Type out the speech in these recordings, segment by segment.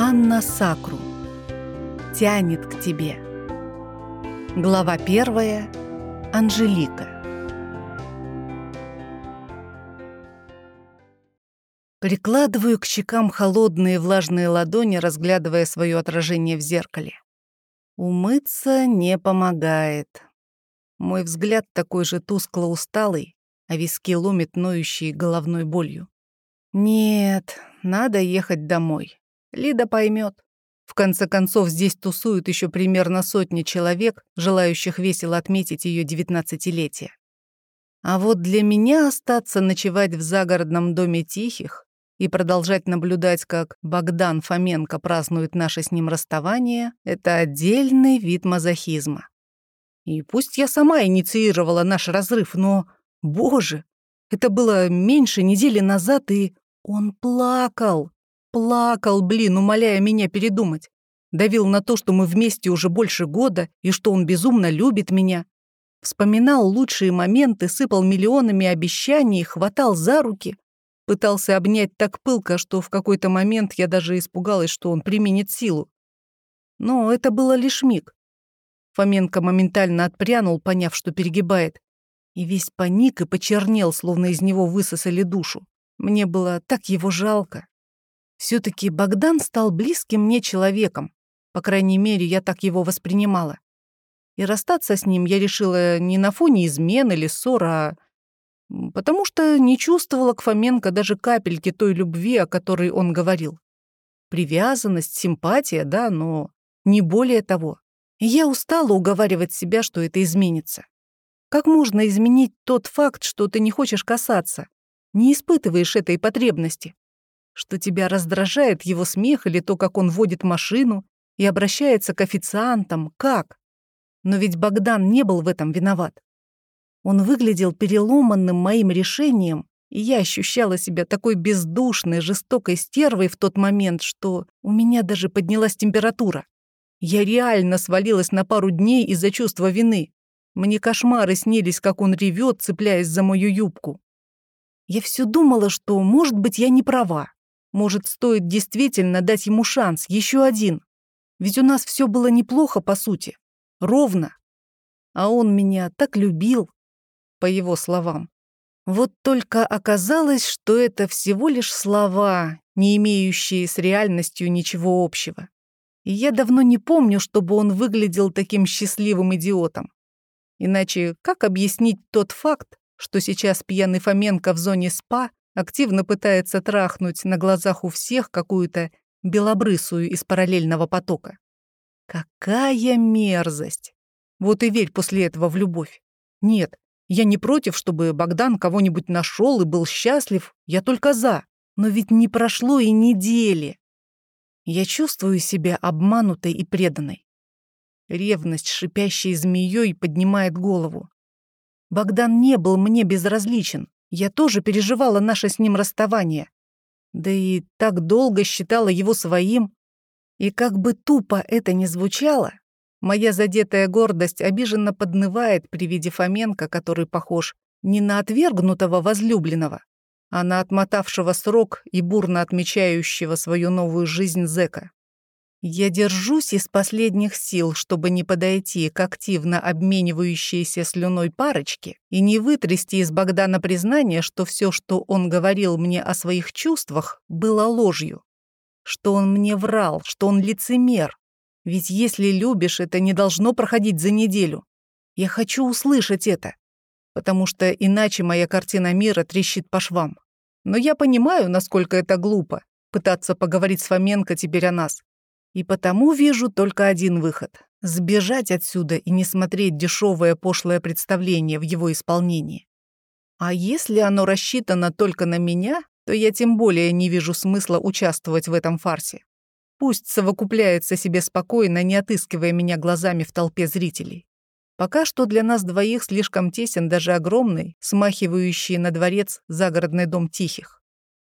Анна Сакру. Тянет к тебе. Глава первая. Анжелика. Прикладываю к щекам холодные влажные ладони, разглядывая свое отражение в зеркале. Умыться не помогает. Мой взгляд такой же тускло усталый, а виски ломит ноющей головной болью. Нет, надо ехать домой. Лида поймет. В конце концов, здесь тусуют еще примерно сотни человек, желающих весело отметить ее девятнадцатилетие. А вот для меня остаться ночевать в загородном доме тихих и продолжать наблюдать, как Богдан Фоменко празднует наше с ним расставание, это отдельный вид мазохизма. И пусть я сама инициировала наш разрыв, но, боже, это было меньше недели назад, и он плакал. Плакал, блин, умоляя меня передумать. Давил на то, что мы вместе уже больше года и что он безумно любит меня. Вспоминал лучшие моменты, сыпал миллионами обещаний, хватал за руки. Пытался обнять так пылко, что в какой-то момент я даже испугалась, что он применит силу. Но это было лишь миг. Фоменко моментально отпрянул, поняв, что перегибает. И весь паник и почернел, словно из него высосали душу. Мне было так его жалко все таки Богдан стал близким мне человеком. По крайней мере, я так его воспринимала. И расстаться с ним я решила не на фоне измен или ссор, а потому что не чувствовала к Фоменко даже капельки той любви, о которой он говорил. Привязанность, симпатия, да, но не более того. И я устала уговаривать себя, что это изменится. Как можно изменить тот факт, что ты не хочешь касаться, не испытываешь этой потребности? Что тебя раздражает его смех или то, как он водит машину и обращается к официантам, как? Но ведь Богдан не был в этом виноват. Он выглядел переломанным моим решением, и я ощущала себя такой бездушной, жестокой стервой в тот момент, что у меня даже поднялась температура. Я реально свалилась на пару дней из-за чувства вины. Мне кошмары снились, как он ревет, цепляясь за мою юбку. Я все думала, что, может быть, я не права. Может, стоит действительно дать ему шанс, еще один. Ведь у нас все было неплохо, по сути. Ровно. А он меня так любил, по его словам. Вот только оказалось, что это всего лишь слова, не имеющие с реальностью ничего общего. И я давно не помню, чтобы он выглядел таким счастливым идиотом. Иначе как объяснить тот факт, что сейчас пьяный Фоменко в зоне СПА активно пытается трахнуть на глазах у всех какую-то белобрысую из параллельного потока. Какая мерзость! Вот и верь после этого в любовь. Нет, я не против, чтобы Богдан кого-нибудь нашел и был счастлив, я только за. Но ведь не прошло и недели. Я чувствую себя обманутой и преданной. Ревность, шипящей змеей, поднимает голову. Богдан не был мне безразличен. Я тоже переживала наше с ним расставание. Да и так долго считала его своим. И как бы тупо это ни звучало, моя задетая гордость обиженно поднывает при виде Фоменко, который похож не на отвергнутого возлюбленного, а на отмотавшего срок и бурно отмечающего свою новую жизнь зэка. Я держусь из последних сил, чтобы не подойти к активно обменивающейся слюной парочке и не вытрясти из Богдана признание, что все, что он говорил мне о своих чувствах, было ложью. Что он мне врал, что он лицемер. Ведь если любишь, это не должно проходить за неделю. Я хочу услышать это, потому что иначе моя картина мира трещит по швам. Но я понимаю, насколько это глупо пытаться поговорить с Фоменко теперь о нас. И потому вижу только один выход — сбежать отсюда и не смотреть дешевое пошлое представление в его исполнении. А если оно рассчитано только на меня, то я тем более не вижу смысла участвовать в этом фарсе. Пусть совокупляется себе спокойно, не отыскивая меня глазами в толпе зрителей. Пока что для нас двоих слишком тесен даже огромный, смахивающий на дворец загородный дом тихих.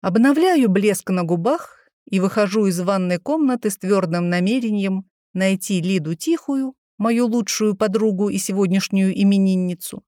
Обновляю блеск на губах и выхожу из ванной комнаты с твердым намерением найти Лиду Тихую, мою лучшую подругу и сегодняшнюю именинницу,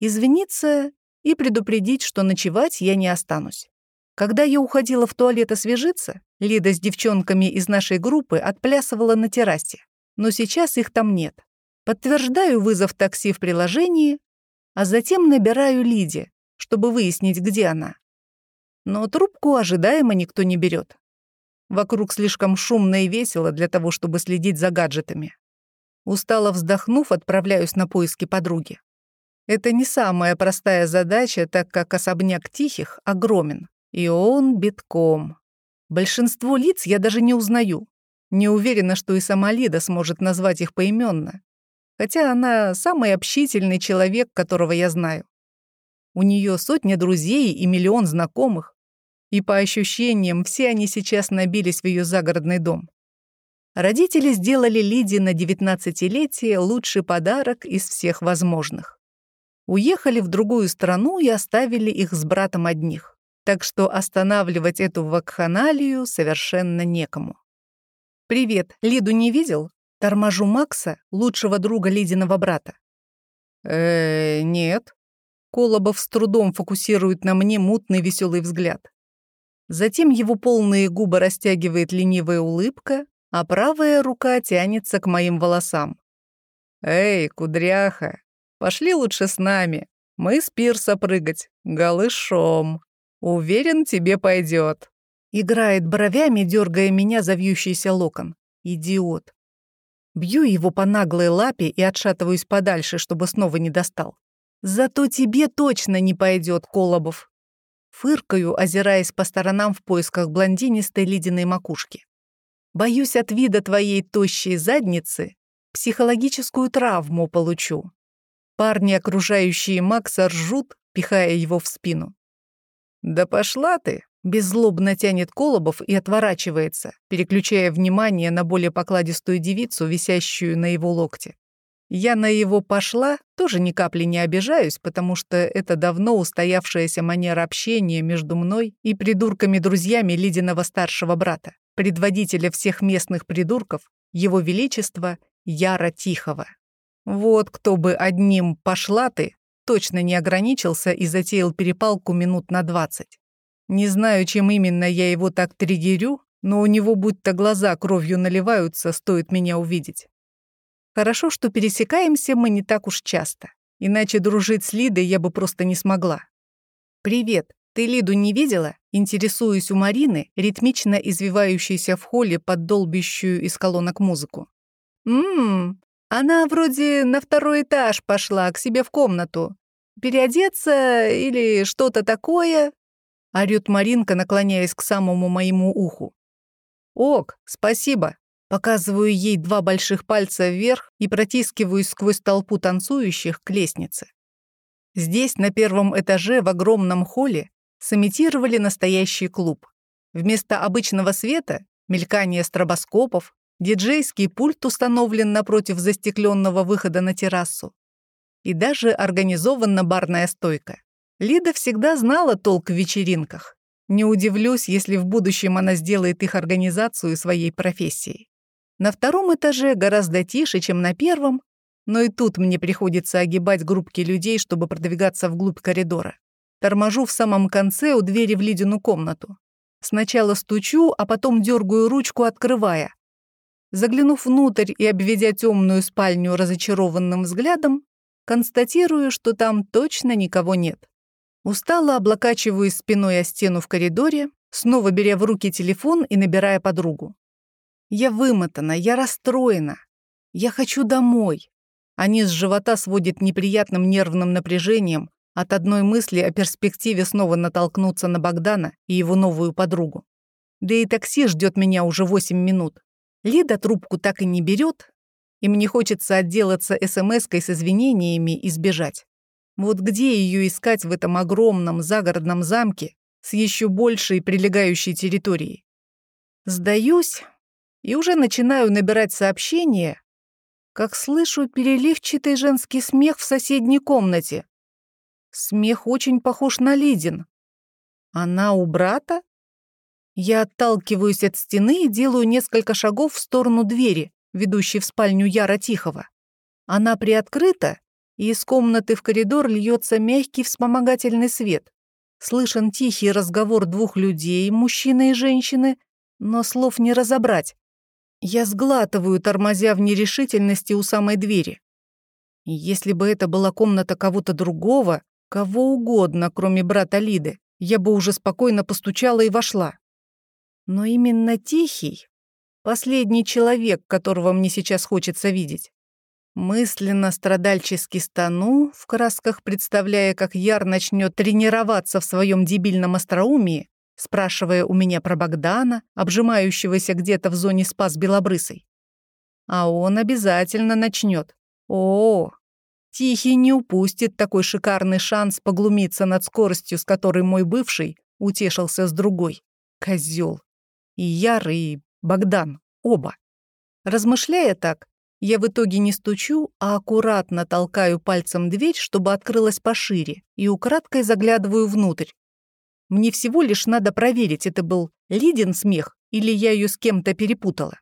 извиниться и предупредить, что ночевать я не останусь. Когда я уходила в туалет освежиться, Лида с девчонками из нашей группы отплясывала на террасе, но сейчас их там нет. Подтверждаю вызов такси в приложении, а затем набираю Лиде, чтобы выяснить, где она. Но трубку ожидаемо никто не берет. Вокруг слишком шумно и весело для того, чтобы следить за гаджетами. Устало вздохнув, отправляюсь на поиски подруги. Это не самая простая задача, так как особняк Тихих огромен, и он битком. Большинство лиц я даже не узнаю. Не уверена, что и сама Лида сможет назвать их поименно, хотя она самый общительный человек, которого я знаю. У нее сотня друзей и миллион знакомых, и по ощущениям все они сейчас набились в ее загородный дом. Родители сделали Лиде на девятнадцатилетие лучший подарок из всех возможных. Уехали в другую страну и оставили их с братом одних. Так что останавливать эту вакханалию совершенно некому. «Привет, Лиду не видел?» Торможу Макса, лучшего друга Лидиного брата. э нет». Колобов с трудом фокусирует на мне мутный веселый взгляд. Затем его полные губы растягивает ленивая улыбка, а правая рука тянется к моим волосам. «Эй, кудряха, пошли лучше с нами. Мы с пирса прыгать, голышом. Уверен, тебе пойдет. Играет бровями, дергая меня за вьющийся локон. Идиот. Бью его по наглой лапе и отшатываюсь подальше, чтобы снова не достал. Зато тебе точно не пойдет, Колобов. Фыркаю, озираясь по сторонам в поисках блондинистой ледяной макушки. Боюсь, от вида твоей тощей задницы психологическую травму получу. Парни, окружающие Макса, ржут, пихая его в спину. «Да пошла ты!» — беззлобно тянет Колобов и отворачивается, переключая внимание на более покладистую девицу, висящую на его локте. Я на его «пошла» тоже ни капли не обижаюсь, потому что это давно устоявшаяся манера общения между мной и придурками-друзьями Лидиного старшего брата предводителя всех местных придурков, его величества Яра Тихого. Вот кто бы одним «пошла ты» точно не ограничился и затеял перепалку минут на двадцать. Не знаю, чем именно я его так триггерю, но у него будто глаза кровью наливаются, стоит меня увидеть. Хорошо, что пересекаемся мы не так уж часто, иначе дружить с Лидой я бы просто не смогла. «Привет», «Ты Лиду не видела?» Интересуюсь у Марины, ритмично извивающейся в холле под долбящую из колонок музыку. «Ммм, она вроде на второй этаж пошла, к себе в комнату. Переодеться или что-то такое?» Орёт Маринка, наклоняясь к самому моему уху. «Ок, спасибо». Показываю ей два больших пальца вверх и протискиваюсь сквозь толпу танцующих к лестнице. Здесь, на первом этаже, в огромном холле, сымитировали настоящий клуб. Вместо обычного света — мелькание стробоскопов, диджейский пульт установлен напротив застекленного выхода на террасу. И даже организована барная стойка. Лида всегда знала толк в вечеринках. Не удивлюсь, если в будущем она сделает их организацию своей профессией. На втором этаже гораздо тише, чем на первом, но и тут мне приходится огибать группки людей, чтобы продвигаться вглубь коридора. Торможу в самом конце у двери в Лидину комнату. Сначала стучу, а потом дергаю ручку, открывая. Заглянув внутрь и обведя темную спальню разочарованным взглядом, констатирую, что там точно никого нет. Устало облокачиваюсь спиной о стену в коридоре, снова беря в руки телефон и набирая подругу. Я вымотана, я расстроена. Я хочу домой. А низ живота сводит неприятным нервным напряжением, от одной мысли о перспективе снова натолкнуться на Богдана и его новую подругу. Да и такси ждет меня уже 8 минут. Лида трубку так и не берет, и мне хочется отделаться смс-кой с извинениями и сбежать. Вот где ее искать в этом огромном загородном замке с еще большей прилегающей территорией? Сдаюсь и уже начинаю набирать сообщение, как слышу переливчатый женский смех в соседней комнате. Смех очень похож на Лидин. Она у брата? Я отталкиваюсь от стены и делаю несколько шагов в сторону двери, ведущей в спальню Яра Тихого. Она приоткрыта, и из комнаты в коридор льется мягкий вспомогательный свет. Слышен тихий разговор двух людей, мужчины и женщины, но слов не разобрать. Я сглатываю, тормозя в нерешительности у самой двери. Если бы это была комната кого-то другого, кого угодно, кроме брата Лиды, я бы уже спокойно постучала и вошла. Но именно Тихий — последний человек, которого мне сейчас хочется видеть. Мысленно страдальчески стану, в красках представляя, как Яр начнет тренироваться в своем дебильном остроумии, спрашивая у меня про Богдана, обжимающегося где-то в зоне спас белобрысой. А он обязательно начнет. О, Тихий не упустит такой шикарный шанс поглумиться над скоростью, с которой мой бывший утешился с другой. Козел. И Яр, и Богдан. Оба. Размышляя так, я в итоге не стучу, а аккуратно толкаю пальцем дверь, чтобы открылась пошире, и украдкой заглядываю внутрь. Мне всего лишь надо проверить, это был Лидин смех или я ее с кем-то перепутала.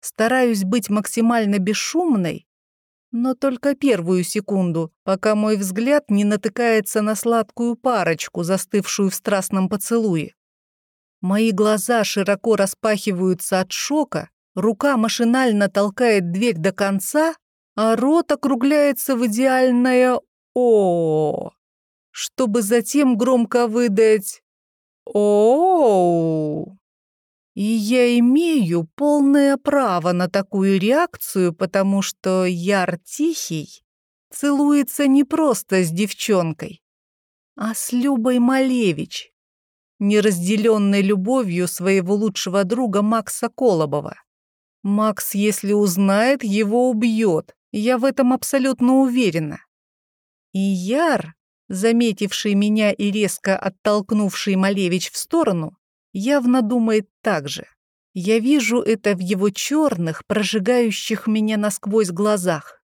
Стараюсь быть максимально бесшумной, но только первую секунду, пока мой взгляд не натыкается на сладкую парочку, застывшую в страстном поцелуе. Мои глаза широко распахиваются от шока, рука машинально толкает дверь до конца, а рот округляется в идеальное «О», чтобы затем громко выдать «Оу». И я имею полное право на такую реакцию, потому что Яр Тихий целуется не просто с девчонкой, а с Любой Малевич, неразделенной любовью своего лучшего друга Макса Колобова. Макс, если узнает, его убьет. Я в этом абсолютно уверена. И Яр, заметивший меня и резко оттолкнувший Малевич в сторону, явно думает так же. Я вижу это в его черных, прожигающих меня насквозь глазах.